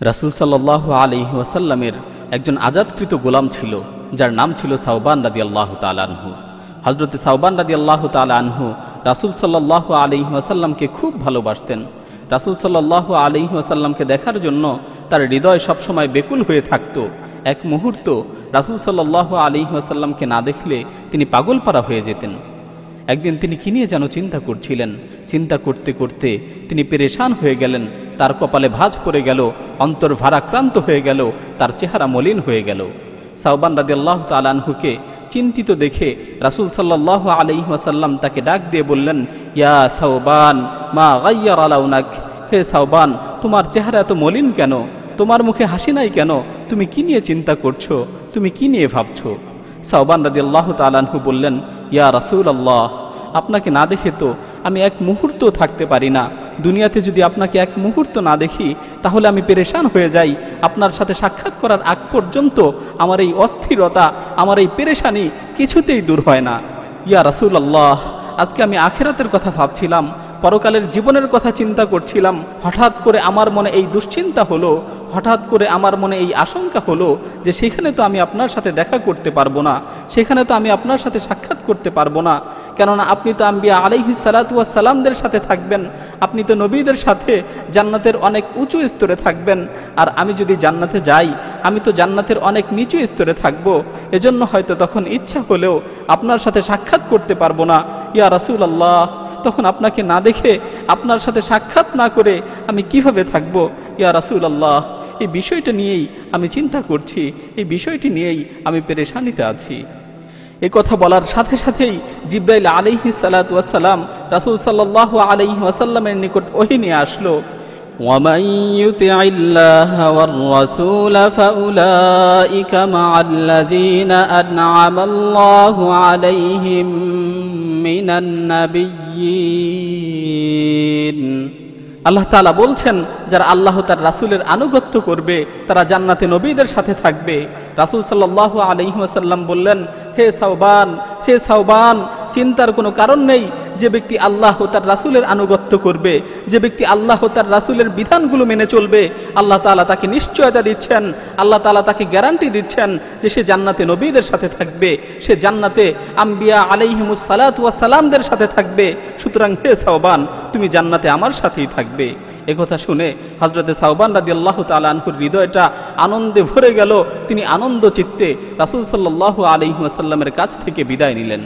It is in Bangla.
রাসুল সাল্লাহ আলি ওয়াসাল্লামের একজন আজাদকৃত গোলাম ছিল, যার নাম ছিল সাউবান রাদি আল্লাহ তালানহু হজরতে সাউবান রাদি আল্লাহ তালানহু রাসুল সাল্লাহ আলি ওয়াসাল্লামকে খুব ভালোবাসতেন। রাসুল সাল্লাহ আলি ওয়াসাল্লামকে দেখার জন্য তার হৃদয় সবসময় বেকুল হয়ে থাকত। এক মুহূর্ত রাসুল সাল্লাহ আলি ওয়াসাল্লামকে না দেখলে তিনি পাগলপাড়া হয়ে যেতেন। একদিন তিনি কি নিয়ে যেন চিন্তা করছিলেন? চিন্তা করতে করতে তিনি পেরেশান হয়ে গেলেন। তার কপালে ভাঁজ পড়ে গেল, অন্তর ভারাক্রান্ত হয়ে গেল, তার চেহারা মলিন হয়ে গেল। সাউবান রাদি আল্লাহ তালানহুকে চিন্তিত দেখে রাসুল সাল্লাহ আলহিহাসাল্লাম তাকে ডাক দিয়ে বললেন, ইয়া সাউবান মা গাইয়ার আলাউনাক হে সাউবান তোমার চেহারা এত মলিন কেন? তোমার মুখে হাসি নাই কেন? তুমি কি নিয়ে চিন্তা করছ? তুমি কি নিয়ে ভাবছ? সাউবান রাদি আল্লাহ তালানহু বললেন, ইয়া রাসুল আল্লাহ আপনাকে না দেখে তো আমি এক মুহূর্ত থাকতে পারি না। দুনিয়াতে যদি আপনাকে এক মুহূর্ত না দেখি, তাহলে আমি পেরেশান হয়ে যাই। আপনার সাথে সাক্ষাৎ করার আগ পর্যন্ত আমার এই অস্থিরতা, আমার এই পেরেশানি কিছুতেই দূর হয় না। ইয়া রাসুল আল্লাহ আজকে আমি আখেরাতের কথা ভাবছিলাম। পরকালের জীবনের কথা চিন্তা করছিলাম, হঠাৎ করে আমার মনে এই দুশ্চিন্তা হলো, হঠাৎ করে আমার মনে এই আশঙ্কা হলো যে সেখানে তো আমি আপনার সাথে দেখা করতে পারব না, সেখানে তো আমি আপনার সাথে সাক্ষাৎ করতে পারব না। কেননা আপনি তো আম্বিয়া আলাইহি সালাতামদের সাথে থাকবেন, আপনি তো নবীদের সাথে জান্নাতের অনেক উঁচু স্তরে থাকবেন। আর আমি যদি জান্নাতে যাই, আমি তো জান্নাতের অনেক নিচু স্তরে থাকব। এজন্য হয়তো তখন ইচ্ছা হলেও আপনার সাথে সাক্ষাৎ করতে পারব না। ইয়া রাসুল আল্লাহ তখন আপনাকে না দেখে আপনার সাথে সাক্ষাৎ না করে আমি কিভাবে থাকবো ইয়া রাসুল আল্লাহ এই বিষয়টা নিয়েই আমি চিন্তা করছি এই বিষয়টি নিয়েই আমি পেরেশানিতে আছি এ কথা বলার সাথে সাথেই জিব্রাইল আলিহি সালাতাম রাসুল সাল্লাহ আলহি ওয়াসাল্লামের নিকট ওহি নিয়ে আসলো ومن يطع الله والرسول فأولئك مع الذين أنعم الله عليهم من النبيين আল্লাহ তালা বলছেন, যারা আল্লাহ তার রাসুলের আনুগত্য করবে, তারা জান্নাতে নবীদের সাথে থাকবে। রাসুল সাল্লাহ আলহিহাসাল্লাম বললেন, হে সাউবান হে সাউবান চিন্তার কোনো কারণ নেই যে ব্যক্তি আল্লাহ তার রাসুলের আনুগত্য করবে, যে ব্যক্তি আল্লাহ তার রাসুলের বিধানগুলো মেনে চলবে, আল্লাহ তালা তাকে নিশ্চয়তা দিচ্ছেন, আল্লাহ তালা তাকে গ্যারান্টি দিচ্ছেন যে সে জান্নাতে নবীদের সাথে থাকবে, সে জান্নাতে আম্বিয়া আলাইহিমুস সালামদের সাথে থাকবে। সুতরাং হে সাউবান তুমি জান্নাতে আমার সাথেই থাকবে। একথা শুনে হজরতে সাউবান রাদি আল্লাহ তালানহুর হৃদয়টা আনন্দে ভরে গেল। তিনি আনন্দ চিত্তে রাসুল সাল্লাহ আলহিহাসাল্লামের কাছ থেকে বিদায় নিলেন।